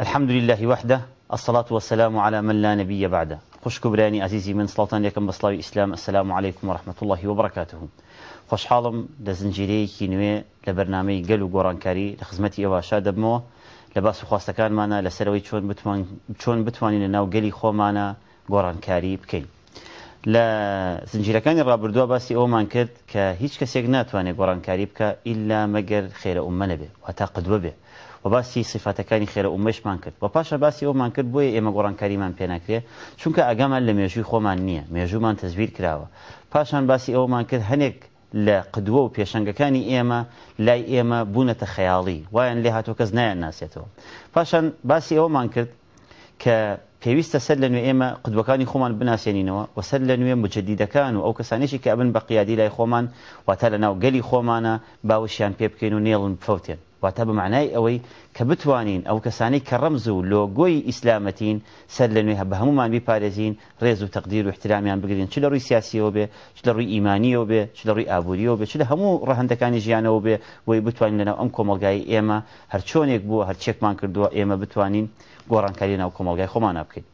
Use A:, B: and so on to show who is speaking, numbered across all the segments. A: الحمد لله وحده الصلاة والسلام على من لا نبي بعده خوش كبراني عزيزي من سلطان لكم بصلاوي إسلام السلام عليكم ورحمة الله وبركاته خوش حالم دزنجيري كينوي لبرنامج قل وقران كاري لخزمتي أواشا دبمو لباس وخواست كان مانا لسروي چون بتوان چون بتواني لناو قلي خو مانا قران كاري بكي لا زنجيره كان رابردو باسي او مان كد ك هيچ كسيگ ناتواني قران كاري بكا الا مگر خير امه نبه وتا قدوبه و باسی سیفاتەکانی خێرە ئومەشمان کرد بە پاشە باسی ئەومان کرد بۆیە ئێمە گۆڕانکاریمان پێناکرێ چونکە ئەگەمان لە مێژوی خۆمان نییە مێژومان تەزبیر کراوە پاشان باسی ئەومان کرد هەنێک لە قدووە و پێشنگەکانی ئێمە لای ئێمە بوونەتە خەیاڵی وایەن لێ هاتۆ کەس نایان ناسێتەوە پاشان باسی ئەومان کرد کە پێویستە سەر لە نوێ ئێمە قوتبەکانی خۆمان بناسیێنینەوە و سەر لە نوێ مجددیدەکان و ئەو کەسانێکی کە ئەبن بە قییادی لای خۆمان واتا لە ناو گەلی خۆمانە باوەشیان پێ بکەین و نێڵن فوتێن واتە بە معنای ئەوەی کە بتوانین ئەو کەسانی کە ڕەمز و لۆگۆی ئیسلامەتین سەر لە نوێ بە هەمومان بیپارێزین ڕێز و تەقدیر و احترامیان بگرین چ لە ڕووی سیاسیەوە بێ چ لە ڕووی ئیمانیەوە بێ چ لە ڕووی ئابوووریەوە بێ چ لە هەموو ڕەهندەکانی ژیانەوە بێ وی بتوانین لەناو ئەم کۆمەلگای ئێمە هەر چۆنێک بووە هەرچێکمان کردووە ئێمە بتوانین گۆڕانکاری ناو کۆمەلگای خۆمانە بکەین.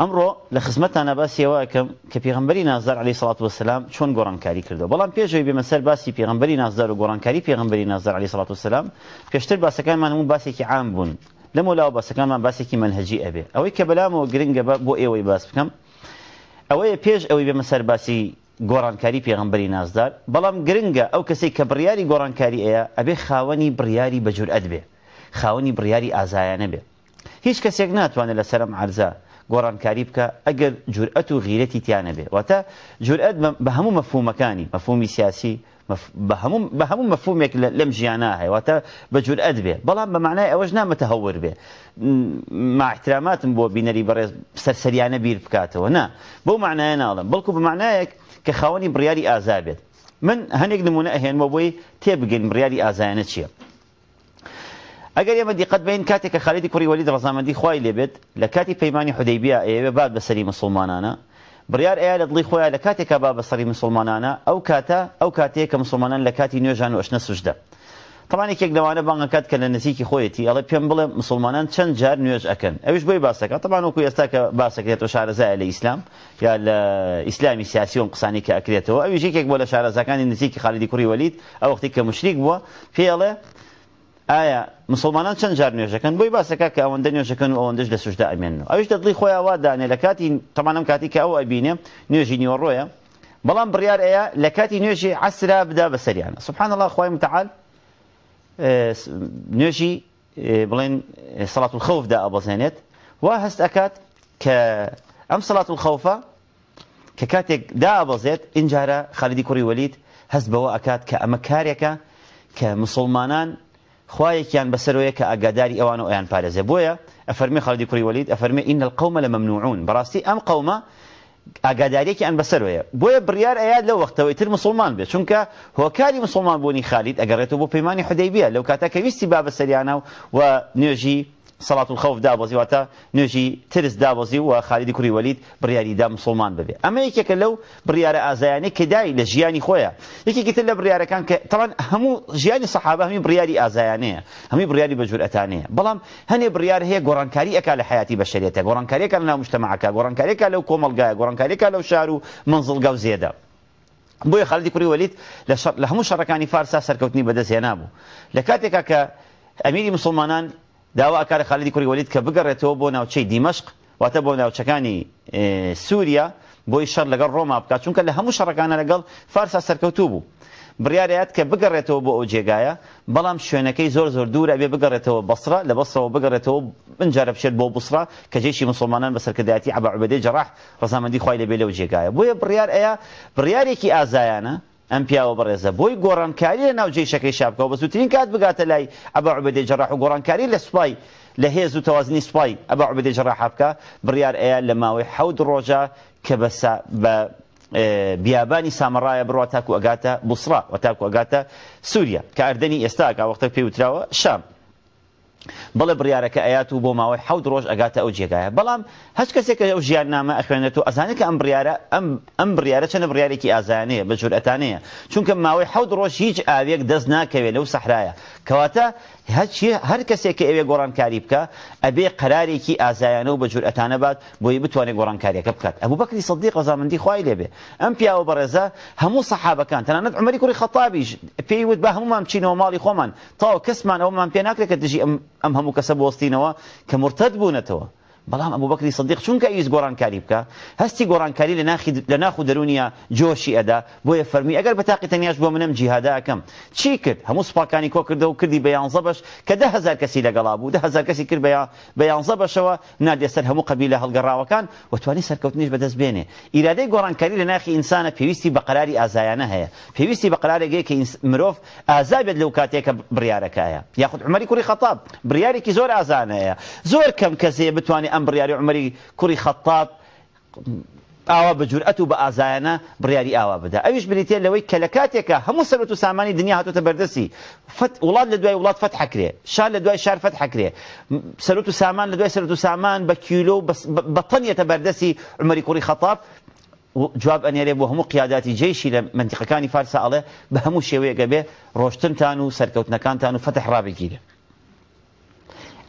A: ئەمڕۆ لە خزمەتانە باسیەوەکەم کە پێغمبەری نازار علی سڵات وسلام چۆن گۆڕانکاری کردو بەڵام پێشەوەی بێمەسەر باسی پێغمبەری نازار و گۆڕانکاری پێغمبەری نازار علی سڵات وسلام پێشتر باسەکانمانمون باسێکی عام بوون لەم ولاوە باسەکانمان باسێکی منهجی ئەبێ ئەوەی کە بەلامەوە گرنگە بۆ ئێوەی باس بکەم ئەوەیە پێش ئەوەی بێمەسەر باسی گۆڕانکاری پێغمبەری نازدار بەڵام گرنگە ئەو کەسی کە بڕیاری گۆڕانکاری ئەیە ئەبێ خاوەنی بڕیاری بەجورئەت بێ خاوەنی بڕیاری ئازایانە بێ هیچ کەسێک ناتوانێت لە سەرم عرزە گۆڕانکاری بکە ئەگەر جورئەت و غیرەتی تیانە بێ واتە جورئەت بە هەموو مەفومەکانی مەفومی سیاسی بە هەموو مەفومێک لەم ژیانە هەیەواتە بە جورئەت بێ بەڵام بە معنای ئەوەش نامەتە هەور بێ ماحتراماتم بۆ بینەری بەڕێز سەرسەریانە بیر بکاتەوە نا بۆ معنایە ناڵم بەڵکو بە معنایەک کە خاوەنی بڕیاری ئازا بێت من هەنێک نمونە ئەهێنمە بۆی تێبگەین بڕیاری ئازایەنە چییە ئەگەر ئێمە دیقەت بین کاتێک کە خالیدی کوڕی وەلید ڕزامەندی خوای لێبێت لە کاتی پەیمانی حودەیبیا ئێوێ باد بەسەری مسلمانانە بڕیار ئەیە لە دڵی خۆیان لە کاتێکە با بەسەری مسلمانانە ئەو کاتە ئەو کاتەیە کە مسلمانان لە کاتی نوێژان و ئەشنە سوشدە تەمانێکێک لەوانە بانگەکات کە لە نزیکی خۆیەتی ئەڵە پێم بڵێ مسلمانان چەند جار نوێژ ئەەکەن ئەوش بۆی باسەکە تەبان وکو ئێستا کە باسەکرێتەوە شارەزایە لە ئیسلام یا لە ئیسلامی سیاسی و قسانی کە ئەکرێتەوە ئەویژێکێک بۆ لە شارەزەکانی نزیکی خالیدی کوڕی وەلید ئەو وقتی کە مشریک بووە پێڵێ آیا مسلمانان چەند جار کن نوێژەکەن که که آوندن ئەوەندە کن و آوندش لسوش لە سوشدا ئەمێنن ئەوش دەڵی خۆی ئاوادانێ لە کاتی تەمانم کاتی که او ابینه نوێژی نیو بەڵام بڕیار بریار ایا لکاتی نوێژی عسرا بدا بەسەریانە سبحان الله خوی متعال نوێژی الخوف سەڵات الخەوفدا ئەبەزێنێت و هست اکات کە ام سەڵات الخەوفە کە کاتی دا ئەبەزێت اینجارە انجاره خالدی کوری ولید هست ئەکات اکات ئەمە امکاریکا کە مسلمانان خواهی خوایەکیان بەسەرەوەیە که آگاداری آوان و ئەیان پارێزێ بۆیە ئەفەرمی خەڵدی کوری وەلید ئەفەرمی ئین القومە لە مەمنوعون بەڕاستی ئەم قەومە ئاگاداریەکی ئەن بەسەرەوەیە بۆیە بریار ایاد لو وقت ویتر مسلمان بیه، چون که هو کاری مسلمان بوونی خالد، اگر تو بپیمانی حدیبیه، لو کاتا کویستی ویستی با بەسەریانە و نوێژی صلاة الخوف دابوزي واتا نجي نوێژی ترس دابەزی و خالیدی کوری وەلید دام مسلمان ببێ اما یەکێکە لەو بڕیاە ئازایانی كداي لجياني خويا ژیانی خۆیە یەکێکی كان لە همو جياني صحابة هەموو ژیانی سەحابە هەمی بڕیاری بجور هەمی بڕیاری بەجورئەتانەیە بەڵام هي بڕیار هەیە گۆڕانکاری ئەک لە حیاتی بەشرێتە گۆڕانکاریەکە لە ناوشتەمەعەکە لو لەو کۆمەلگایە گۆڕانکاریەکە لەو لو شارو منزل و زێدە بۆیە خالد کوری وەلیت لە هەموو شەڕەکانی فارسا سەرکەوتنی بەدەستێ نابوو لە کاتێکا مسلمانان داوا ئەکارە خالیدی کوری وەلید کە بگەڕێتەوە بۆ ناوچەی دیمەشق واتە بۆ ناوچەکانی سووریا بۆی شەر لەگەڵ ڕۆما بکات چونکە لە هەموو شەڕەکانە لەگەڵ فارسا سەرکەوتوو بوو بریارەیەات کە بگەڕێتەوە بۆ ئەو جێگایە بەڵام شوێنەکەی زۆر زۆر دوورە بێ بگەڕێتەوە بەسرە لە بەسەوە بگەڕێتەوە بنجارە بشێت بۆ بوسرا کە جێشی مسلمانان بە سەرکردایەتی عبعبدەی جەڕاح ڕزامەندی خوای لەبێ لەو جێگایە بۆیە بڕیار ئەیە بڕیارێکی ئازایانە ئەم پیاوە بەڕێزە بۆی گۆڕانکاریە ناوجێ شەکەی شابکەوە بە زووترین کات بگاتە لای ئەبا عبدی جەڕاح و گۆڕانکاری لە سوپای لە هێز و تەوازنی سوپای ئەبا عبدی جەڕاح بکە بڕیار ئەیە لە ماوەی حەود ڕۆژە کە بە بیابانی سامەڕایە بڕوا تاکو ئەگاتە بوسڕا و تاکو ئەگاتە سووریا کە ئەردەنی ئێستا کە وەختە پێوتراوە شام بڵێ بڕارەکە ئەیات و بۆ ماوەی حەوت ڕۆژ ئەگاتە ئەو جێگایە بەڵام هەچ کەسێکە ئەو ژیان نامە ئەخوێنێت و ئەزانێت کە ئەم بریارە ئەم بریارە چەنە بریارێکی ئازانەیە بە جورئەتانەیە چونکە ماوەی حەوت ڕۆژ هیچ ئاوێک دەست ناکەوێت لەو سەحرایە کەواتە هەر کەسێک کە ئەوێ گۆڕانکاری بکە ئەبێ قەرارێکی ئازایانە و بە جورئەتانە بات بۆی بتوانێت گۆڕانکاریەکە بکات ئەبوو بەکری سەدی قەزامەندی خی لێبێ ئەم پیاوە بەڕێزە هەموو سەحابەکان تەنانەت عمەری کوری خەتابیش پێیوت بە هەمومان بچینەوە ماڵی خۆمان تاو کەسمان ئەومان پێ ناکرێت کە دژی ئەم هەموو کەسە بۆستینەوە کە مرتد بوونەتەوە بەڵام ابو بكر سەدیق چونکە كايز گۆڕانکاری كاريبكا هەستی گۆڕانکاری لە ناخو لناخد رونيا جوشي ادا فەرمی ئەگەر اگر بطاقه تەنیاش بو منم جیهاداکەم چی کرد همو سوپاکانی کۆ کردە و کردی بەیان زەبش کە ده هزار کەسی لەگەڵا ده هزار کەسی کرد بەیان زبش نادێسەر هەموو قبی همو هەڵگەڕاوەکان وتوانی سەرکەوتنیش بەدەست بێنێ ئیرادەی گۆڕانکاری لە ناخی ئینسانە پێویستی بە قەراری ئازایانە هەیە پێویستی بە قەرارێک کە مرۆڤ ئازا بێت لەو کاتێکە بڕیارەکەیە یاخود ئەم بڕیاری عمەری کوڕی خەتاب ئاوا بە جورئەت و اوا بدا ايش بریتێ لوي كلكاتك هم سلوت ساماني دنيا هاتو تبردسي فت هاتوتە لدوي وڵات فتح كري شال لدوي شار فتح كري سلوت سامان لە دوای سامان بكيلو کیلۆ بە تەنیەتە بەردەسی عمەری کوڕی خەتاب جواب ئەنێرێ بۆ هەموو قیاداتی جێشی لە منتیقەکانی فارسە ئەڵێ بە هەموو شێوەیەگە بێ ڕۆشتنتان و سەرکەوتنەکانتان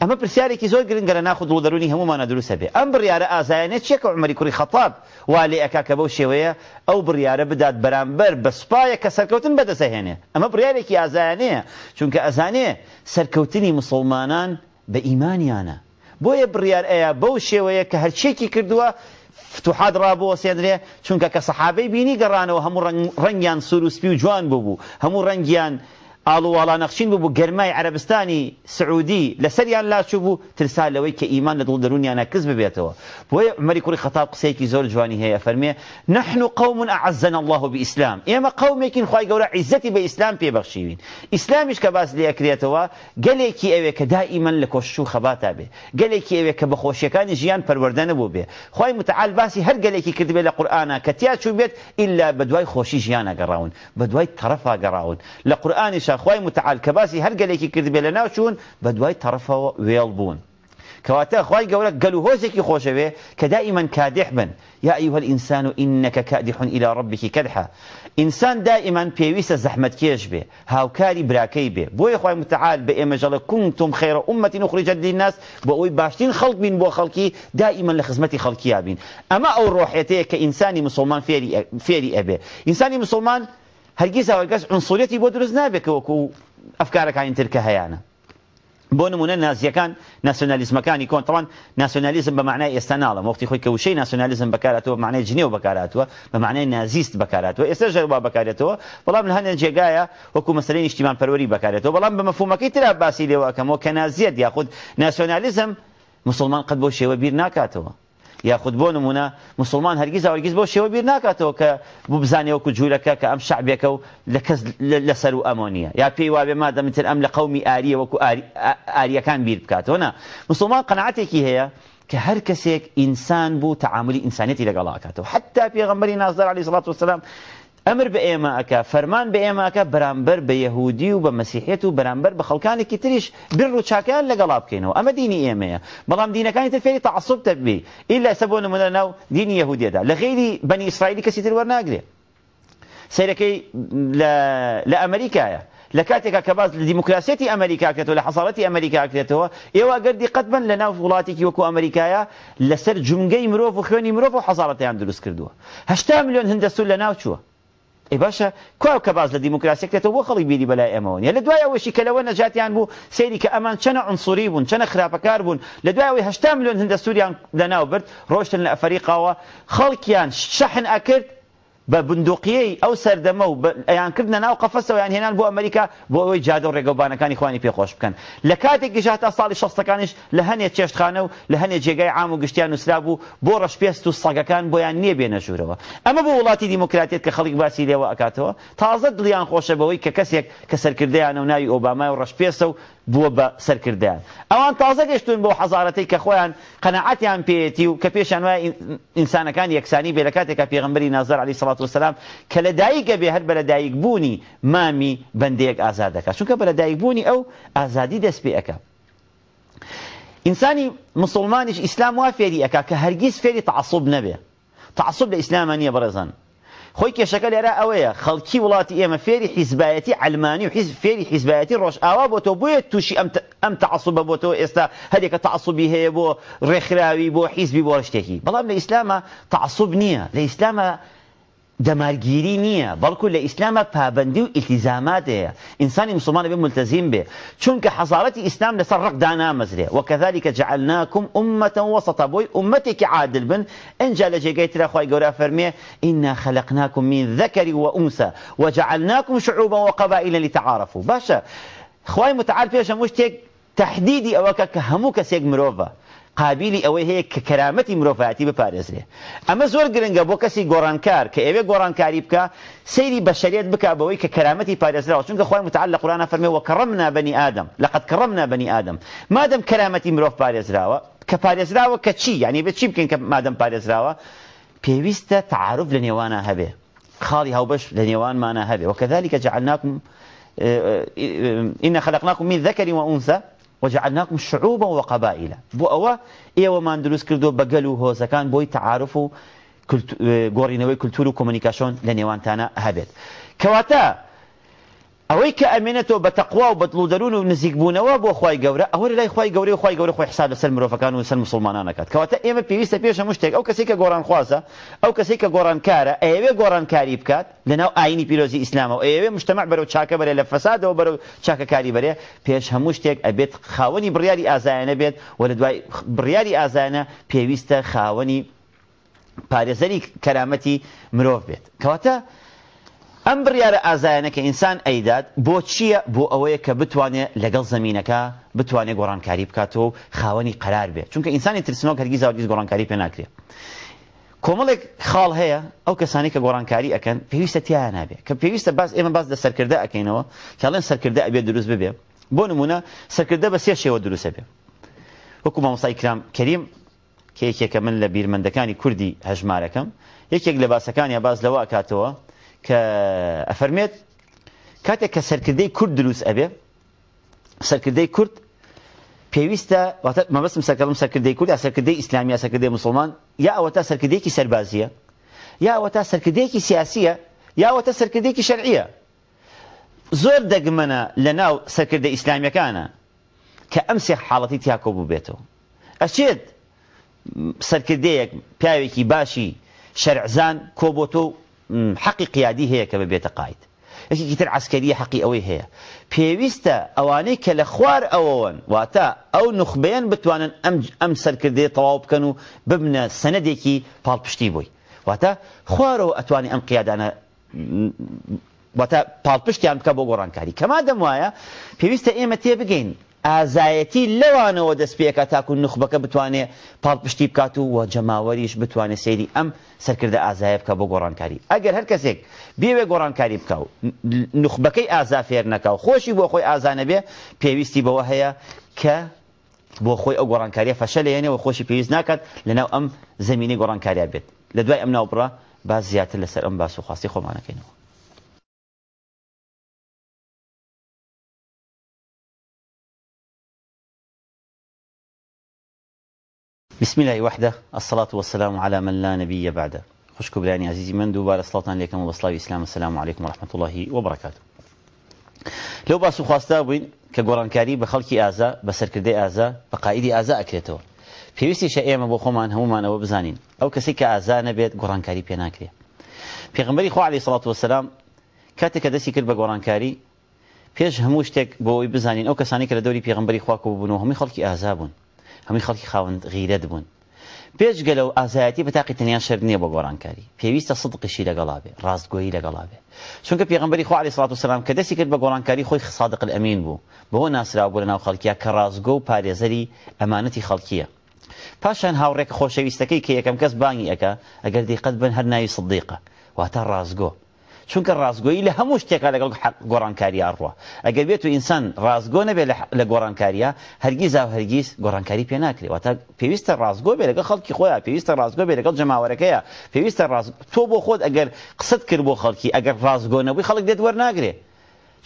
A: ئەمە پرسیارێکی زۆر گرنگگە لە ناخود و دەرونی هەمومانە دروستە بێ ئەم بڕیاە ئازایەنە چێکە عمەری کوری خەتاب والێ ئەک کە بەو شێوەیە ئەو بڕیاە بدات بەرامبەر بە سوپایە کە سەرکەوتن بەدەسەهێنێ ئەمە بڕیارێکی ئازایانەیە چونکە ئەزانێ سەرکەوتنی مسلمانان بە ئیمانیانە بۆیە بڕیار ئەیە بەو شێوەیە کە هەرچێکی کردووە فتوحات ڕابەوە سێنرێ چونکە کە سەحابەی بینی گەڕانەوە هەموو ڕنگیان سوروسپی و جوان بوو هەموو ڕنگیان ئاڵوواڵا نەخشین بوو بۆ گەرمای عربستانی سعودی لەسەریان لاچوو بوو ترسا لەوەی کە ئیمان لە دڵ دەرونیانە کەس ببێتەوە بۆیە عمەری کوڕی خەتاب قسەیەکی زۆر جوانی هەیە فەرمێ نحن قوم عزنا الله بئیسلام ئێمە قومێکین خی گەورە عیزەتی بە ئیسلام پێبەخشیوین ئیسلامیش کە باس لێکرێتەوە گەلێکی ئەوێ کە دائیمەن لە کۆشت و خەباتا بێ گەلێکی ئەوێ کە بەخۆشیەکانی ژیان پەروەدە نەبوو بێ خی متعال باسی هەر گەلێکی کردبێ لە قورآانە کە تیاچوو بێت ئللا بە دوای خۆشی ژیانە گەڕاون بە دوای تەرەفا گەڕاون لە قورآانیش خوای متعال کباسی هر هەر کی کرد بلنا چون بە دوای ویل بون کواتا کەواتە خوای گەورە گەل و هۆزێکی خۆشەوێ کە دائیمەن کادح بن یا ایها الانسان انک کادح الى ربك کدحه انسان دائما پیویس زحمت کیش به بێ هاوکاری براکی به بو خوای متعال به امجل کنتم خیر امه نخریجە للناس بو ئەوی باشتین خلق بین بو خلقی دائما لخدمت خلقی خەڵکییا اما او روحیته ک انسان مسلمان فیری فیری ابه انسان مسلمان هەرگیز ئەوەکەس عنسوولەتی بۆ دروست نابێتەوەکو ئەفکارەکانی ترکە هەیەە بۆ نمونە نازیەکان ناسیۆنالیزمەکانی کۆنتڵان ناسیۆنالیزم بە معنای ئێستا ناڵم وەختی خۆی کەوشەی ناسیۆنالیزم بەکاراتەوە معنای جنێو بەکاراتوە بە معنای نازیست بەکاراتەوە ئێستا ژەروا بەکارێتەوە بەڵام لە هەندێک جێگایە وەکو مەسەی نیشتیمان پەروەری بەکارێتەوە بەڵام بە مەفومەکەی تررا باسی لێوەکەمەوە کە نازیەت یاخود ناسیۆنالیزم مسلمان قەت بۆ شێوە بیر ناکاتەوە یا خود بۆ مونه مسلمان او هەرگیز بۆ شێوە بیر که ناکاتەوە کە بزانێوەکو جوولەکە کە ئەم شعبێکە و لەسەر و ئەمۆنیە یا پێی وابێ مادەمتر ئەم لە قەومی ئاریە وەکو کان بیر بکاتەوە نه مسلمان که قەنعاتێکی هەیە کە هەر کەسێک ئینسان بوو تەعاعملی ئینسانەتی لەگەڵاکاتەوە حتی پێغمبەری نازدار علی سڵات وسلام امر به ایما بە فرمان به ایما ئێمەکە برانبر به یهودی و به مسیحیت و بەرامبەر بە خەڵکانێکی تریش بر رو چاکان لقلاب کینو اما دینی ایما ئێمەیە دینه کان تر فێری تعصب تبی الا سبون من نو دین یهودی یەهودیەدا لغیری بنی اسرائیل کسی کەسی تر وەرناگرێت سیرەکەی لە ئەمریکایە لە کاتێکا کە باز لە دیموکراسەتی ئەمریکاکرێتەوە لە حەساڵەتی ئەمریکاکرێتەوە ئێوە گەردی قەتبن لە ناو وڵاتێکی وەکو ئەمریکایە لەسەر جونگەی مرۆڤ و خوێنی مرۆڤ و حەزارەتیان دروست کردووە هشتا میلیۆن هەندەسوول لنا وشوه ای إيه باشه کوه که باز که تو و خلی بۆ خەڵی بیری بەلای ئەمەوەنیە لە دوای ئەوەشی کە لەوە نەجاتیان بوو سەیری کە ئەمان چەنە عنسوری بوون چەنە خراپەکار بوون لە دوایەوەی هشتا میلیۆن هەندە سووریان لەناو برد روشن لە و خەڵکیان شحن اکرد بە بندوقیەی ئەو سەردەمە و ئەیانکردە ناو قەفەسەوەیان هێنان بۆ ئەمریکا بۆ ئەوەی جادە ڕێگەوبانەکانی خوانی پێخۆش بکەن لە کاتێکیش تا ساڵی شەستەکانش لە هەنێ چێشتخانە و لە هەنێ جێگای عام و گشتیان نووسرا بوو بۆ ڕەشپێست و سەگەکان بۆیان نییە بێنە ژوورەوە ئەمە بۆ وڵاتی دیموکراتێت کە خەڵک باسی لێەوە ئەکاتەوە تازە دڵیان خۆشە بەوەی کە کەسێک کە سەرکردیان و ناوی ئۆبامای و ڕەشپێسە و بووە بە سەرکردیان ئەوان تازە گەشتون بۆ حەزارەتی کە خۆیان قەنەعاتیان پێێتی و کە پێشان وایە ئینسانەکان یەکسانی بێ لە کاتێکە پێغمبەری نازار علی سڵات سڵات وسلام کە لە دایکە بێ هەر بە لە دایک بوونی مامی بەندێک ئازادەکە چونکە بە لە دایک بوونی ئەو ئازادی دەست پێەکە ئینسانی مسلمانیش ئیسلام وا فێری ئەکا کە هەرگیز فێری تعسوب نەبێ تعسوب لە ئیسلامە نییە بەڕێزان خۆی کێشەکە لێرە ئەوەیە خەڵکی وڵاتی ئێمە فێری حیزبایەتی علمانی و فێری حیزبایەتی ڕۆژئاوا بۆ تۆ بۆیە تووشی ئەم تعسوبە بۆ تۆ ئێستا هەرێکە تعسوبی هەیە بۆ ڕێکخراوی بۆ حیزبی بۆ شتێکی بەڵام لە ئیسلامە تعسوب نییە لە ئیسلامە دەمارگیری نیه بلکه لە اسلام پابندی و ئیتیزاماتەیە ملتزم مسلمانە چون که حضارت اسلام لسر رق دانا مزره و وەکەذلكکە جعلناکم امه وسط بوي عمەتێکی عادل بن ئەجا لە جێگەی ترەخوای گەورە فەرمێ ئیننا خەلقناکم من ذكر و وجعلناکم شعوبە وقەبائلە لتەعاعرف و باشە خی متعال پێشە مشتێک تحديدي ئەوەکە کە هەموو کەسێک قابلی ئەوەی هەیە کە کەرامەتی مرۆڤایەتی بپارێزرێ ئەمە زۆر گرنگە بۆ کەسی گۆڕانکار کە ئەوێ گۆڕانکاری بکە کرامتی بەشرێت بکە بەوەی کە کەرامەتی متعلق چونکە خۆی متعال لە قورانە فەرمێەوە کەڕمنا بەنی ئادەم لەقەت کەڕمنا بەنی ئادەم مادەم کەرامەتی مرۆڤ پارێزراوە کە پارێزراوە کە چی یعنی به چی مادم کە را و پیوسته تعارف لە نێوانە هەبێ خاڵی هاوبەش لە نێوانمانە و کذالک جعلناکم إن خلقناكم من ذكر وأنثى وجعلناكم شعوبا وقبائل بو اوا ئێوە ماندروس کردو بەگەل و هۆزەکان بۆی تعاعرف و گۆڕینەوەی آه، کللتور و کۆمنیکاشۆن لە نێوانتانە هەبێت کەواتە ئەوەی کە ئەمێنێتەوە بە تەقوا و بەتڵ دەرون و نزیکبوونەوە بۆ خی گەورە ئەوە لای خی گەوری و خی گەورە خۆی حساب لەسەر مرۆڤەکان و سەر مسلمانانەکەات کەواتە ئێمە پێویستە پێشە مشتێک ئەو کەسی کە گۆران خوازە ئەو کەسی کە گۆرانکارە ئەوێ گۆرانکاری بکات لەناو ئاینی پیرۆزی ئیسلامەوە ئەوێ مشتمەع بەرەو چاکە بەرێ لە فەسادەوە بەرەو چاکەکاری بەرێ پێش هەموو شتێک ئەبێت خاوەنی بڕیاری ئازایەنە بێت وە لە دوای بڕیاری ئازانە پێویستە خاوەنی پارێزەری کەرامەتی مرۆڤ بێت کەواتە ئەم بڕیاە ئازایەنە کە ئینسان ئەیداد بۆ چییە بۆ ئەوەیە کە بتوانێت لەگەڵ زمینینەکە بتوانێت گۆڕانکاری بکاتەوە خاوەنی قرار بێت چونکە ئینسانی ترسنەوە کەرگی زاودیز گۆڕانکاری پێ ناکرێت کۆمەڵێک خاڵ هەیە ئەو کەسانی کە گۆڕانکاری ئەەکەن پێویستە تیان نابێت کە پێویستە باز ئێمە باز لە سەرکردە ئەەکەینەوە کاڵێن سەرکردە ئەبێ دروست ببێ بۆ نمونە سەرکردە بە سێ شێوە دروستە بێ وەکو مامۆسای کرام کەریم کێکێکە من لە بیرمەندەکانی کوردی هەژمارەکەم یەکێک لە باسەکانی باز لەوە ئەکاتەوە کە ئەفەرمێت کاتێک کە سەرکردەی کورد دروست ئەبێ سەرکردەی کورد پێویستە مەبستم سەکەڵم سەرکردەی کورد یا سەرکردەی ئیسلامی یا سەرکردەی مسلمان یا ئەوە تا سەرکردێکی سەربازیە یاوە تا سەرکردێکی سیاسیە یاوە تا سەرکردێکی شەرعیە زۆر دەگمەنە لە ناو سەرکردە ئیسلامیەکانە کە ئەم سێ حاڵەتی تیاکۆ بوو بێتەوە ئەچێت سەرکردەیەک پیاوێکی باشی شەرعزان کۆبۆتۆ حەقی قیادی هەیە کە ببێتە قایت یەکێکی تر عسکەریە حەقی ئەوەی هەیە پێویستە ئەوانەی کە لە خوار ئەوەوەن واتە ئەو نخبیان بتوانن ئەم سەرکردێ تەواو بکەن و ببنە سەنەدێکی پاڵپشتی بووی واتە خوارەوە ئەتوانانی ئەم قیادانە واتە پاڵپشتیان بکە بۆ گۆڕانکاری کەما دەم وایە پێویستە ئێمە تێ بگەین ئازایەتی لەوانەوە دەست پێکە تاکو نخبەکە بتوانێ پاڵپشتی بکات و وە جەماوەریش بتوانێت سەیری ئەم سەرکردە ئازایە بکە بۆ گۆڕانکاری ئەگەر هەر کەسێک بێوێ گۆڕانکاری بکە و نخبەکەی ئازا فێر نەکە و خۆشی بۆ خۆی ئازانە بێ پێویستی بەوە هەیە کە بۆ خۆی ئەو گۆڕانکاریە فەشە لە یێنەوە خۆشی پێویست ناکات لەناو ئەم زمینی گۆڕانکاریە بێت لە دوای ئەم ناوبڕە باز زیاتر لەسەر ئەم باس و خواستی خۆمانەکەینەوە بسم الله وحده الصلاة والسلام على من لا نبي بعده خوش كبراني عزيزي من دوبار الصلاة عليكم وصلاة الإسلام السلام عليكم ورحمة الله وبركاته لو باسو خواستا بوين كقران كاري بخلقي آزا بسر بسركردي آزا بقائدي آزا أكريتو في شئ ويسي شئيما بخومان همومان وبزانين أو كسي كآزا نبيت قران كاري بينا بيناكري في غنبري خو عليه الصلاة والسلام كاتك دسي كرب كاري پیش هموشتك بوي بزانين أو كساني كردوري في غنبري خواكو بنو همي خلقي آزابون هەمووی خەڵکی خاوەند غیرەت بوون پێش گەلە و ئازایەتی بەتاقی تەنیا شەر نییە بە گۆڕانکاری پێویستە سدقشی لەگەڵابێ ڕاستگۆیی لەگەڵابێ چونکە پێغمبەری خوالی سڵات و سلام کە دەستی کرد بە گۆڕانکاری خۆی خسادق ئەمین بوو بەەوە ناسرا بۆ لە ناو خەڵکیە کە ڕازگۆ و پارێزەری ئەمانەتی خەڵکیە پاشان هاوڕێک خۆشەویستەکەی کە یەکەم کەس بانگی ئەەکە ئەگەر دیقەت بن هەر ناوی سدیقە واتە ڕازگۆ چونکە ڕازگۆیی لە هەموو شتێکا لەگەڵ گۆڕانکاری ئاڕوە ئەگەر بێت و ئینسان ڕازگۆ نەبێت لە گۆڕانکاریە هەرگیز و هەرگیز گۆڕانکاری پێ ناکرێتواتە پێویستە ڕازگۆ بێ لەگە خەڵکی خۆیان پێویستە ڕازگۆ بێ لەگەڵ جەماوەەکەیە پێویستە تۆ بۆ خۆت ئەگەر قسەت کرد بۆ خەڵکی ئەگەر ڕازگۆ نەبووی خەڵک دێت وەرناگرێت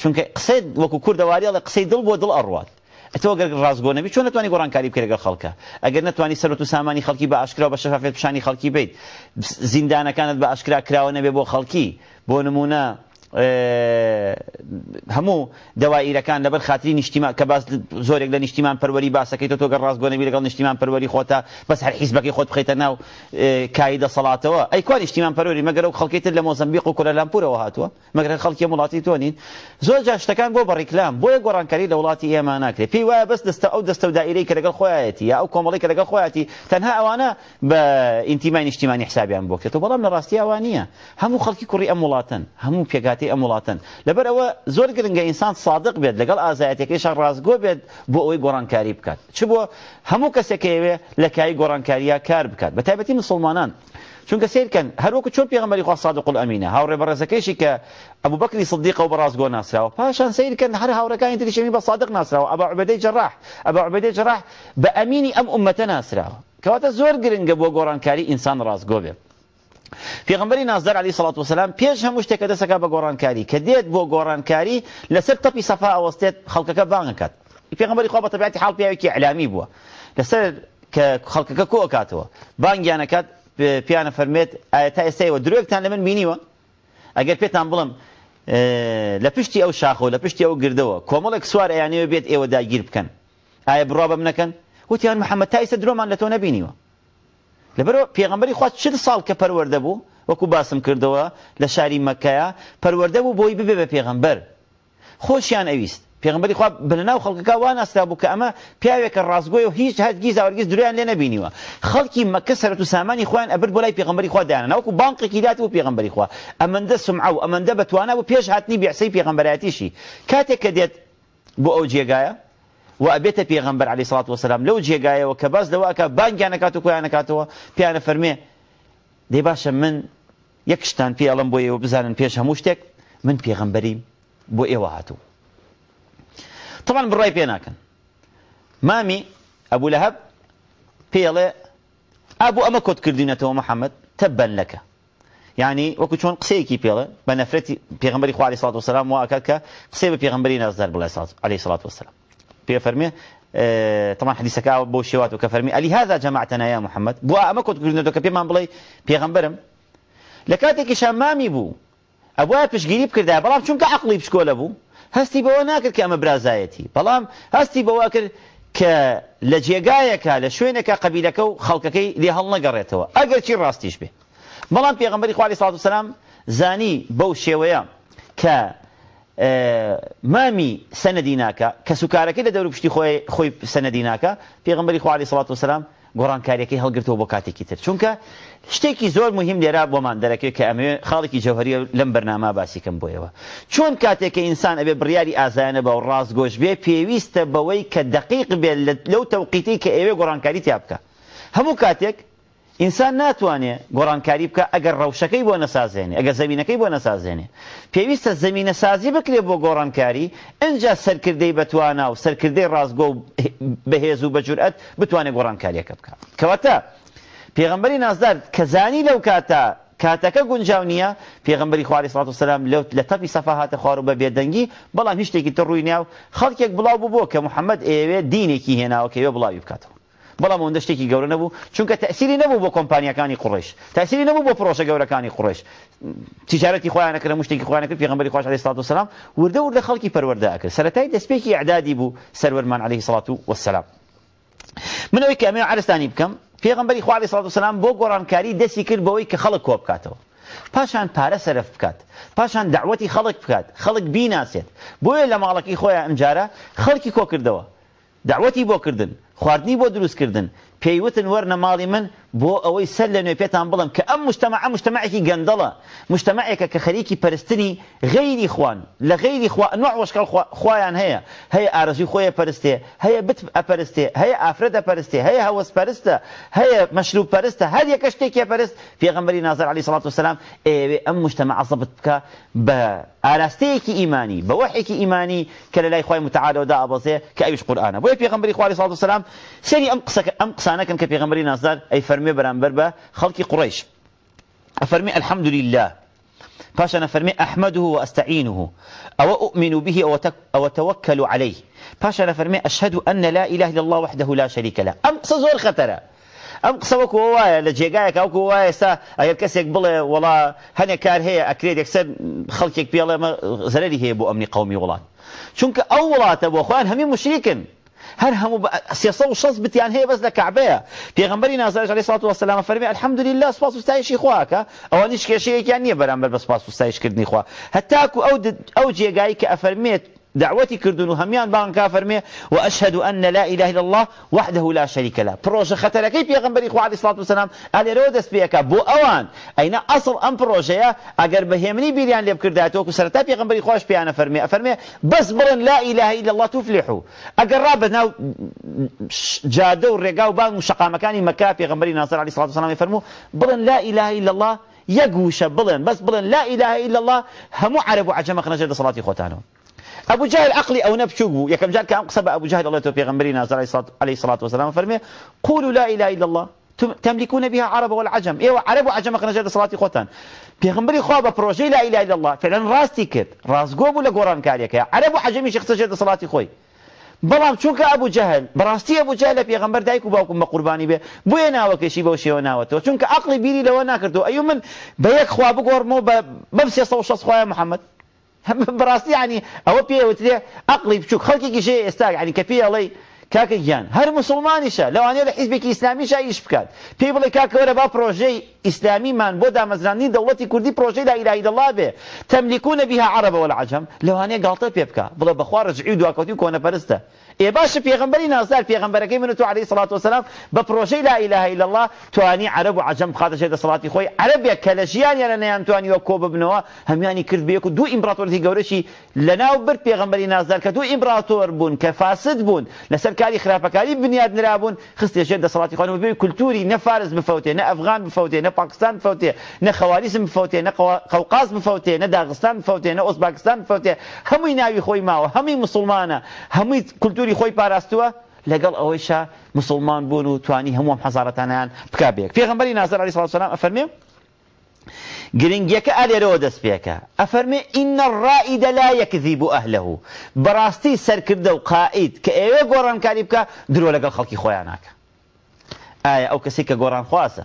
A: چونکە قسەی وەکو کوردەواریە لە قسەی دڵ بۆ دڵ ئەڕوات ئەتەوە گەر ڕازگۆنەبی چۆن نتوانانی گۆڕانکاری بکرێگە خەڵکە ئەگەر نتوانی سەرەت و سامانی خەڵکی بە ئاشکرا بە شەفافێت پیشانی خەڵکی بیت زیندانەکانت بە ئاشکرا کراوە نەبێ بۆ خەڵکی بۆ نمونە هەموو دەوائیرەکان لەبەر خاتری نیشتیمان کە باس زۆرێک لە نیشتیمان پەروەری باسەکەی تۆ گە ڕازگۆنەبی لەگەڵ نیشتیمان پەروەری خۆتا بەس هەر حیزبەکەی خۆت بخیتە ناو کایدە سەڵاتەوە ئەیکوان نیشتیمان پەروەری مەگەر و خەڵکی تر لە مۆزمبیق و کۆلەلامپورەوە هاتووە مەگەر خەڵکی وڵاتی تۆنین زۆر جا شتەکان بۆ بەڕیکلام بۆیە گۆڕانکاری لە وڵاتی ئێمە ناکرێ پێی وایە بەس دەستە ئەو دەستە و دائیرەی کە لەگەڵ خۆیەتی یا ئەو کۆمەڵی کە لەگەڵ خۆیەتی تەنها ئەوانە بە ئینتیمای نیشتیمانی حسابیان بۆکرێت و بەڵام لە ڕاستی ئەوان نییە هەموو خەڵکی کوڕی ئەم وڵاتەن هەموو پێگات ئازایەتی ئەم وڵاتن لەبەر ئەوە زۆر گرنگگە ئینسان صادق بێت لەگەڵ ئازایەتەکەیش ڕازگۆ بێت بۆ ئەوەی گۆڕانکاری بکات چ بۆ هەموو کەسێکەوێ لەکایی گۆڕانکاریە کار بکات بە تایبەتی مسلمانان چونکە سیرکەن هەروەکو چۆن پێغمەری خوا صادق الامینە هاوڕێ بەڕێزەکەیشی کە ئەبوو بەکری صدیق و بەڕازگۆ ناسراوە پاشان سیرکەن هەر هاوڕەکانی تریشێنی بە صادق ناسراوە ئەبا عبدەی جەڕاح ئەبا عبدەی جەڕاح بە ئەمینی ئەم ئومەتە ناسراوە کەواتە زۆر گرنگە بۆ گۆڕانکاری ئینسان ڕازگۆ بێت پێغمبەری نازدار علی سڵات وسلام پێش هەموو شتێکە دەسەکە بە گۆڕانکاری کە دێت بۆ گۆڕانکاری لەسەر تەپی سەفا ئەوەستێت خەڵکەکە بانگەکات پێغمبەری خۆ بە تەبیعەتی حاڵ پیاوێکی ئەعلامی بووە لەسەر کە خەڵکەکە کۆ ئەکاتەوە بانگیانەکات پیانە فەرمێت ئایا تا ئێستایەوە درۆێکتان لە من بینیوە ئەگەر پێتان بڵم اه، لە پشتی ئەو شاخۆ لە پشتی ئەو گردەوە کۆمەڵێک سووار ئەیانەوە بێت ئێوە داگیر بکەن ئایا کن بە منەکەن وتیان محەممەد تایسە درۆمان لە تۆ نەبینیوە لبرو پێغمبەری خوا چ سال کە پەروەەردە بو وەکو باسم کردەوە لە شاری مەکەیە پەروەەردە بوو بۆی ببێ بە پێغمبەر خۆشیان ئەویست پێغمبەری خوا بنەناو خەڵکەکە واناستا بوو کە ئەمە پیاوێکە ڕازگۆی و هیچ هەرگیز زاوەرگیز دریان لێ نەبینیوە خەڵکی مەکە سەرەت و سامانی خۆیان ئەبر بۆ لای پێغمبەری خوا دایانە ناوکو بانقێکی دات و پێغمبەری خوا ئەمەندە سمعە و ئەمەندە بەتوانە و پێش هاتنی بیعسەی پێغمبەراتیشی کاتێک کە دێت بۆ ئەو جێگایە و ئەبێتە پێغمبەر علی سڵات وسلام لەو جێگایەوە کە باز لەوەکە بانگیانەکات و کۆیانەکاتەوە پیانە فەرمێ دەی باشە من یەکشتان پێ ئەڵم بۆ ئێوە بزانن پێش هەموو شتێک من پێغەمبەریم بۆ ئێوە هاتوو طبعا بڕای پێ ابو مامی ئەبوو لەهب پێڵێ ئابوو ئەمە کۆتکردینەتەوە محەممەد تەبەن لەکە يعني وەکو چۆن قسەیەکی پێڵە بە نەفرەتی پێغمبەری خوالی سڵات وسلام واکات کە قسە بە پێغمبەری نازدار بڵێ عليه سڵات وسلام پێ فەرمێ طبعا حديثك بو شوات وكفرمي هذا جمعتنا يا محمد بو أما كنت قلنا دوك بيمان بلي بيغمبرم لە کاتێکیشان مامی بوو ئەوە پشگیری بکردا بەڵام چونکە عقلی بچکۆلە بوو هەستی بەوە ناکرد کە ئەمە برازایەتی بەڵام هەستی بەوە کرد کە لە جێگایەکە لە شوێنەکە قبیلەکە و خەڵکەکەی لێ هەڵ نەگەڕێتەوە ئەگەر چی ڕاستیش بێ بەڵام پێغمبەری خوالی ساڵ سلام زانی بەو شێوەیە کە مامی سەنەدی ناکە کە سوکارەکەی لە دەور پشتی خۆی سەنەدی ناکە پێغمبەری خوالی سڵات وسلام گۆڕانکاریەکەی هەڵگرتەوە بۆ کاتێکی تر چونکە شتێکی زۆر مهم لێرا بۆمان دەرەکەوێت کە ئەمێ خاڵێکی جەوهری لەم بەرنامە باسیکەم بۆیەوە چۆن کاتێککە ئینسان ئەبێ بڕیاری ئازایانە بە و ڕاستگۆش بێ پێویستە بەوەی کە دقیق بێت لەو تەوقیتی کە ئێوێ گۆڕانکاری تیا بکە هەموو کاتێک ئینسان ناتوانێت گۆڕانکاری بکە ئەگەر ڕەوشەکەی بۆ نەسازێنێ ئەگە زمینینەکەی بۆ نەسازێنێ پێویستە زمینە سازی بکرێت بۆ گۆڕانکاری ئەجا سەرکردەی بەتوانە و سەرکردەی ڕازگۆ بەهێز و بەجورئەت بتوانێت گۆڕانکاریەکە بکات کەواتە پێغمبەری نازدار کەزانی لەو کاتە کاتەکە گونجاو نییە پێغمبەری خواری سڵات و سلام لەوت لە تەپی سەفا هاتە خوار و بە بێدەنگی بەڵام هیچ شتێکی تر ڕووی ناو خەڵکێک بڵاو بوو بۆ کە محەممەد ئێوێ دینێکی هێناوە کەوێ بڵاوی بکاتەوە بەڵام ئەوەندە شتێکی گەورە نەبوو چونکە تەسیری نەبوو بۆ کۆمپانیەکانی قوڕش تاسیری نەبوو بۆ پرۆشە گەورەکانی قوڕش تیجارەتی خۆیانەکرد مشتێکی خۆیانەکرد پێغمبەری خۆش عەلەیهی سڵاتو وسەلام وردە وردە خەڵکی پەروەردەکرد سەتای دەستپێکی ئەعدادی بوو سەروەرمان عەلەیهی سڵاتو وەسەلام منەوەی کە ئەمێ عەرستانی بکەم پێغمبەری خۆ عەلەیهی سڵاتو وسەلام بۆ گۆڕانکاری دەستی کرد بەوەی کە خەڵک کۆ بکاتەوە پاشان پارە سەرف بکات پاشان دعوەتی خەڵک بکات خەڵک بیناسێت بۆیە لە ماڵەکی خۆیان ئەمجارە خەڵکی کۆکردەوە دعوەتی بۆ کردن خواردنی بۆ دروستکردن پیوتن ورنا مالی من بو او سلنه پیتان بلم که مجتمع ام مجتمع مجتمعك كخليكي مجتمع ک خریکی پرستنی غیر اخوان ل غیر اخوا نوع وشکل خوا یان هيا هيا ارزی خو پرستی هيا بت پرستی هيا افرد پرستی هيا هوس پرستی هيا مشروب پرستی كشتيك يا کی في پیغمبری ناظر عليه الصلاه والسلام سلام ام مجتمع ضبط کا با ارستی ايماني ایمانی با وحی کی ایمانی متعال ودا ابو ابزه ک ایش قران بو پیغمبری خو علی صلوات و سلام سری ام قصه ام قسانەکەن کە أي نازدار برامبر با خلقي قريش أفرمي الحمد لله باش أنا فرمي أحمده وأستعينه أو أؤمن به أو أتوكل عليه أنا فرمي أشهد أن لا إله إلا الله وحده لا شريك له أم زور خطرة أم قصة وكو وايا لجيقايك أو كو وايا سا أجل كسيك بلا ولا هني كار هي أكريد يكسر خلقك بيلا ما زرري هي بو قومي ولا شنك أولا تبو أخوان همي مشريكن هر همو سێسە و هی بس هەیە بەس لە نازل جلی صلوات و سلام فرمی الحمد لله سپاس و ستایشی خواکە ئەوانیش کێشەیەکیان نییە بەرامبەر بس سپاس و استایش ستایشکردنی خوا هەتاکو آود آوجی جایی که ئەفەرمێت دعوتي كردون وهميان بان كافر مي واشهد ان لا اله الا الله وحده لا شريك له كيف يا غنبر اخو عليه الصلاه والسلام بيك دەست اوان اين اصل ام ئەسڵ اگر بهمني ئەگەر بەهێمنی بكرداتو كسرت يا غنبر پێغمبەری خۆش پێیانە فرمي افرمي بس برن لا اله الا الله تفلحوا ئەگەر ڕا جادو جادە و ڕێگا و بان غنبر ناصر عليه الصلاه والسلام يفرموا برن لا اله الا الله يقوش بلن بس بەس لا اله الا الله هم عرب و عەجەمە صلاتي دە ابو جهل عقلي او نبشو بو كم جار كان قصب ابو جهل الله غمرينا صلى الله عليه الصلاه والسلام فرمي قولوا لا اله الا الله تملكون بها عرب والعجم ايوا عرب وعجم قنجه صلاتي ختان بيغمري خو بروجي لا اله الا الله فعلا راستي کرد ولا قران كاريك کاریه عرب وعجم شيخ سجده صلاتي خوي بەڵام چونکە ابو جهل براستي ابو جهل لە دايكو دایک مقرباني به بو انا بێ بۆیە ناوەکەشی بەو شێوە ناوەتەوە چونکە عقلی بیری لەوە ناکردو ئەو من بە یەک خوا بگۆڕمەوە بمسي صوص خويا محمد بڕاستی ینی ئەوە پێوتێ ئەقلی بچوو خەڵکیکی ژێ ئێستا ینی کە پێ ئەڵێ کاکە گیان هەر مسلمانیشە لەوانەیە لە حیزبێکی ئیسلامیش ئیش بکات پێی بڵێ کاکەوەرە با پرۆژەی ئیسلامیمان بۆ دامەزرانی دەوڵەتی کوردی پرۆژەی لا ئیلای دەڵا بێ تەملیکوونە بیها عربەوە لە عجەم لەوانەیە گاڵتە پێ بکە بڵێ بەخوا ڕجعی دواکەوتی کۆنەپەرستە ێ باشە پێغمبەری نازار پێغمبەرەکەی من و تو عليه سلاات وسلام بە پرۆژەی لا إله إلا الله توانی عرب و عجم خاتەشێتە سڵاتی خۆی عربێک کە لە ژیانیانە نەیان توانیوە کۆ ببنەوە هەمیانی کرد بەیەک و دوو ئیمپراتۆرتی گەورەشی لەناو برد پێغمبەری نازار کە دوو ئیمپراتۆر بوون کە فاسد بون نسل کاری خراپەکاری بنیاد نرابوون خستێشێت دە سڵاتی خۆن بێ کولتوری نەفارز بفەوتێ نە ئەفغان بفەوتێ نە پاکستان بفەوتێ نە خەواریزم بفەوتێ نە قوقاز بفەوتێ نە داغستان بفەوتێ نە ئۆسباکستان بفەوتێ هەمووی ناوی خۆی ماوە هەمووی مسلمانە هەمووی کولتوری سنووری خۆی پاراستووە لەگەڵ ئەوەیشە مسلمان بوون و توانی هەمووم حەزارەتانیان بکبێک پێغمبەری نازر علی سلام ئەفەرمێ گرنگیەکە ئالێرەوە دەست پێکە ئەفەرمێ ئینە ڕائیدە لا یەکذیب و ئەهلەه بەڕاستی سەرکردە و قائید کە ئێوە گۆڕانکاری بکە درۆ لەگەڵ خەڵکی خۆیان ناکە ئایا ئەو کەسی کە گۆڕان خوازە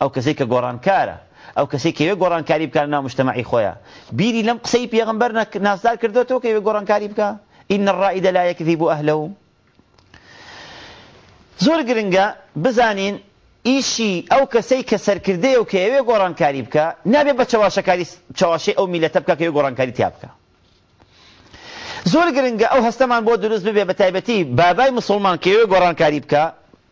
A: ئەو کەسی کە گۆڕانکارە ئەو کەسی کەوێ گۆڕانکاری بکار نامشتتەمەعی خۆیان بیری لەم قسەی پێغمبەر نازدار کردێتەوە کەوێ گۆڕانکاری بکە ئین ڕائیدە لا یەکذی بۆ ئەهلە و زۆر گرنگە بزانین ئیشی ئەو کەسەی کە سەرکردەیە و کە ئەوێ گۆڕانکاری بکە نابێ بە چاواشەکاری چاواشی ئەو میلەتە بکە کە گۆڕانکاری تیا بکە زۆر گرنگە ئەو هەستەمان بۆ دروست ببێ بە تایبەتی بابای مسلمان کێوێ گۆڕانکاری بکە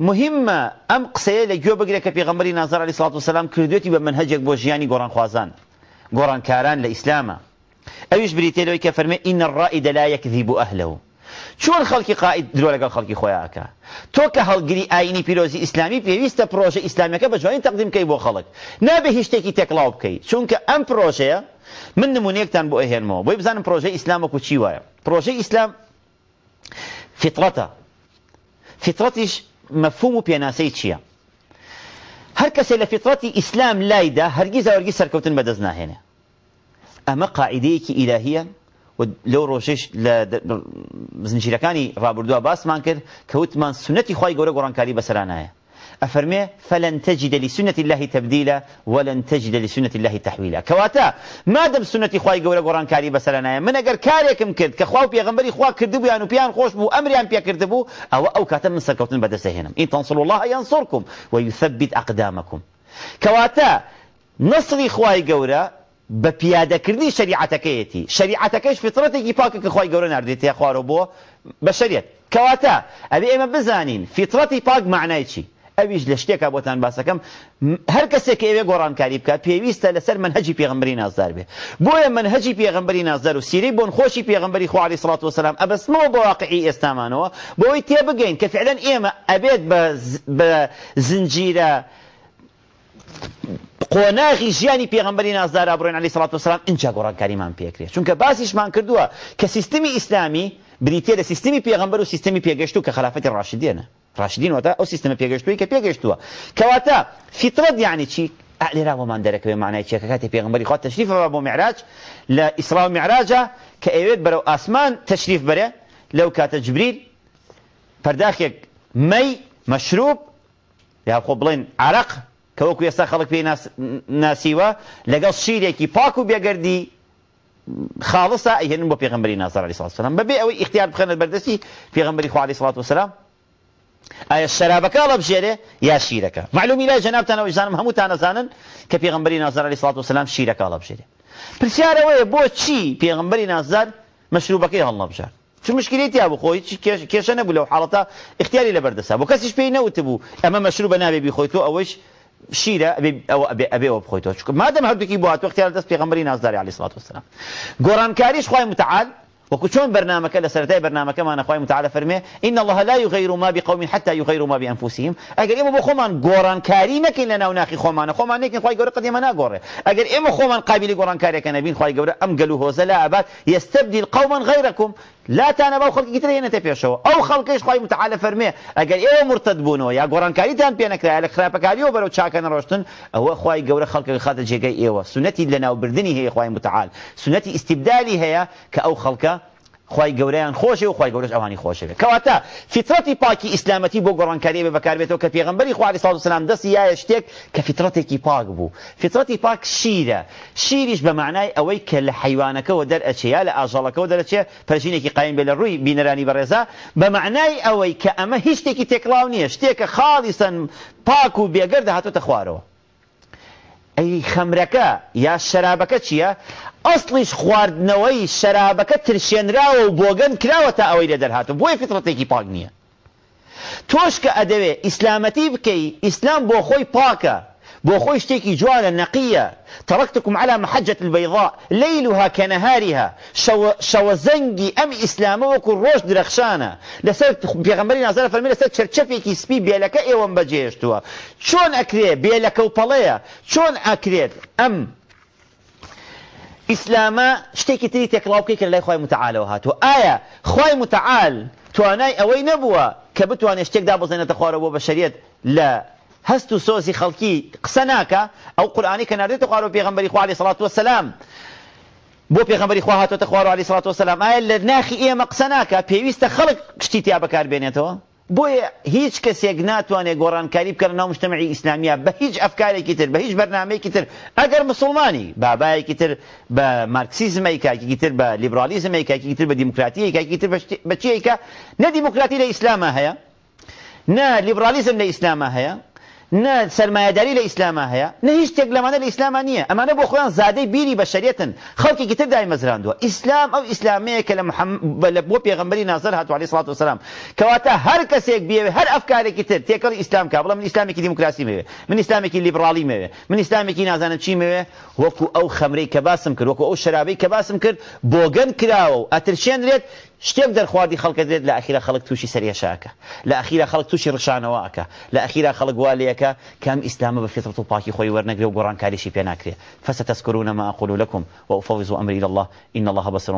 A: مهمە ئەم قسەیە لە گوێ بگرێت کە پێغەمبەری نازار علی سڵات وسلام کردوێتی بە منهەجێک بۆ ژیانی گۆڕانخوازان گۆڕانکاران لە ئیسلامە ئەویش بریتێلەوەی کە فەرمێ ئینە ڕائیدە لا یەکذیب و ئەهلەوە چۆن خەڵکی قائد درۆ لەگەڵ خەڵکی خۆیاکە تۆ کە هەڵگری ئاینی پیرۆزی ئیسلامی پێویستە پرۆژە ئیسلامیەکە بە جوانی تەقدیم بکەی بۆ خەڵک نابێ هیچ شتێکی تێکڵاو بکەی چونکە ئەم پرۆژەیە من نمونونەکتان بۆ ئەهێنمەوە بۆی بزانم پرۆژە ئیسلامەکو چی وایە پرۆژەی ئیسلام فترەتە فترەتیش مەفهوم و پێناسەی چییە هەر کەسێ لە فترەتی ئیسلام لایدا هەرگیز ئەوەرگی سەرکەوتن بەدەست ناهێنێ اما قاعدەیەکی إلهية ولو روشش لەو ڕۆژش لە بزنشیرەکانی مانكر كوت مان سنتي خوي غور گەورە گۆڕانکاری بەسەرانایە افرمي فلن تجد لسنه الله تبديلا ولن تجد لسنه الله تحويلا كواتا ما دام مادەم خوي غور گەورە گۆڕانکاری بەسەرانایە من ئەگەر کارێکم کرد كخواو خوا پێغمبەری خوا کردبوویان و پیان خۆش بوو ئەمریان پێکرد بوو او او كاتم من سكوتن بدا بەدەسەهێنم ان تەنسڵ الله ينصركم ويثبت اقدامكم كواتا نصري خوي گەورە بە پیادەکردنی شریعەتەکەیەتی شریعەتەکەش فترەتێکی پاکە کە خۆی گەورە نردێتێ خوارە بۆ بە شریعت کەواتە ئەبێ ئێمە بزانین فترەتی پاک معنای چی ئەویش لە شتێکا بۆتان باسەکەم هەر کەسێک ئێوێ گۆڕانکاری بکات پێویستە لەسەر منهجی پێغمبری نازدار بێ بۆیە منهجی پێغمبری نازدار و سیری بۆن خۆشی پێغمبری خوالی سڵات وسلام ئەبەسمەوە بۆ واقعی ئێستامانەوە بۆی تێبگەین کە فعلەن ئێمە ئەبێت بە زنجیرە قۆناغی ژیانی پێغمبەری نازدارا بڕۆین علی سڵات وسلام اینجا گۆڕانکاریمان پێکرێت چونکە باسیشمان کردووە کە سیستمی ئیسلامی بریتێ لە سیستمی پێغمبەر و سیستمی پێگەشت و کە خلافەتی ڕاشدێنە ڕاشدین وتە ئەو سیستمە پێگەشتوی کە پێگەشتووە کەواتە فیترەت یعنی چی لێرا بۆمان دەرەکەوێ مانای چێکە کاتی پێغمبەری خۆ تەشریفەوە بۆ معراج لە ئیسرا و معراجە کە ئەوێت بەرەو ئاسمان تەشریف بەرێ لەو کاتە جبریل پەرداخێک مەی مەشروب یا خۆ بڵێن عرق که وقتی کەوەکو ئێستا خەڵک پێی ناسیوە لەگەڵ شیرێکی پاک و بێگەردی خاڵسا ئەهێنن بۆ پیغمبری نازار علی صلی الله علیه سلام بەبێ ئەوەی اختیار بخەنە بەردەستی پێغمبەری خوا علی سلم. وسلام شراب کالب لەبژێرێ یا که معلومی نه جناب لای جەنابتانەوە ژانم تنها زنن که پیغمبری نازار علی صلی الله علیه و سلم سڵات کالب شیرەکە پرسیاره پرسیارەوەیە با چی پیغمبری مشروب پێغمبەری نازار مەشروبەکەی هەڵەبژار چون مشکلێتی یا بخۆی کیش نبود لو حالتا اختیاری لبردسته. و کسیش پی نه پێی نەوت اما مشروب مەشروبە بی خویت و ئەوەش أو شیرە ئەبێ ما بخۆیتەوە چکە مادەم بوات بۆ هاتووە اختیار دەست پێغەمبەری نازداری علی والسلام وسلام گۆڕانکاریش خوای متعال وەکو چۆن بەرنمەکە لە سەرای بەرنمەکەمانە خوای متعال فەرمێ إن الله لا يغير ما بقوم حتى يغير ما بأنفسهم ئەگەر ئێمە بۆ خۆمان گۆڕانکاری نەکەین لە ناوناخی خۆمانە خۆمان نێکن خی گەورە قدیمە ناگۆڕێ ئەگەر ئێمە خۆمان قابلی گۆڕانکاریەکە نەبین خی گەورە ئەم گەلو هۆزە زلا ئابات يستبدل قوما غيركم لا تانا باو خلق كتير ينتهي بيشوا أو خلق إيش خوي متعالى فرمي أجر إيه مرتد بونو يا قران كاري تان بينك رأي لك خلاص بكاري هو برو تشاك أنا روشتن هو خوي جورا خلق خاطر جيجي إيوه سنتي لنا وبردني هي خوي متعال سنتي استبدالي هي كأو خلقه خی گەوریان خۆشی و خی گەورش ئەوانی خۆشەوێت کەواتە فترەتی پاکی ئیسلامەتی بۆ گۆڕانکاری بە بەکاربێتەوە کە پێغمبەری خوارد سا سلام دەستی یایە شتێک کە فترەتێکی پاک بوو فترەتی پاک شیرە شیریش بە معنای ئەوەی کە لە حیوانەکەەوە دەرئەچیا لە ئاژاڵەکەەوە دەرەچێ پەژینێکی قایم بێ لە ڕووی بینەرانی بەڕێزا بە معنای ئەوەی کە ئەمە هیچ شتێکی تێکلااو نییە شتێکە خاڵیسەن پاک و بێگەر دەهاتۆتە خوارەوە ئەی خەمرەکە یا شەرابەکە چییە؟ ئەسلیش خواردنەوەی شەرابەکە ترشێنراوە و بۆگەن کراوە تا ئەوەی لە دەرهاتم بۆی فترەتێکی پاک نییە. تۆش کە ئەدەوێ ئیسلامەتی بکەی ئیسلام بۆ خۆی پاکە تيكي جوانا نقية تركتكم على محجة البيضاء ليلها كنهارها شو... شوزنجي أم إسلام وكل روش درخشانا لسرت بيغمبري نعزالة فرمي لسرت شرشفيكي سبي بيالك إيوان بجيشتوا شون أكري بيالك وطليا شون أكري أم إسلاما شتيكي تري تكلاوكيك لا خواهي متعال وهاتوا آية خواهي متعال تواناي أوي نبوة كبتواني شتيك دابو زينة خواهي بشريت لا هەست و سۆزی خەڵکی قسە ناکە ئەو قورآانی کە نردێتە خوارۆ پێغمبەری خوالی سڵات وسلام بۆ پێغمبەری خوا هاتۆتە خوارۆ علی سڵات وسلام ئایا لە ناخی ئێمە قسە ناکە پێویستە خەڵک کشتی تیا بەکار بێنێتەوە بۆیە هیچ کەسێک ناتوانێت گۆڕانکاری بکەن ناو مشتمەعی ئیسلامیا بە هیچ ئەفکارێکی تر بە هیچ بەرنمەیەکی تر ئەگەر مسلمانی بابایەکی تر بە مارکسیزمەی کاکیکی تر بە لیبرالیزمەی کاکیکی تر بە دیموکراتیە کاکی تر بەچیەکە نە دیموکراتی لە ئیسلامە هەیە نە لیبرالیزم لە ئیسلامە هەیە نه سرمایه‌داری لە ئیسلامە هیا نه هیچ تێک لەمانە لە ئیسلامە نییە ئەمانە بۆ خۆیان زادەی بیری بە شریەتن خەڵکی تر دای مەزراندووە ئیسلام ئەو ئیسلامەیە کە لە محەممەد بۆ پێغمبەری نازر هاتو علی سڵات وسلام کەواتە هەر کەسێک بێوێ هەر ئەفکارێکی تر تیکر اسلام که بڵە من اسلامی کی دموکراسی میه من اسلامی کی لیبرالی میه من ئیسلامێکی نازانم چی مەوێ وەکو ئەو خەمرەی کە باسم کرد وەکو ئەو شرابەی کە باسم کرد بۆگەن کراوە و ئەترشێنرێت شتيب در خوادي خلق لە ئەخیرا خەڵک تووشی سەرێشاکە لە ئەخیرا خەڵک تووشی ڕشانەوەکە لە ئەخیرا خەڵک والەکە کام ئیسلامە بە فێترەت و پاکی خۆی وەرنەگرێ و گۆڕانکاریشی پێ ناکرێت فەسە تەسکرونەما ئەقول لەکم وەفەوز و الله إن الله بصر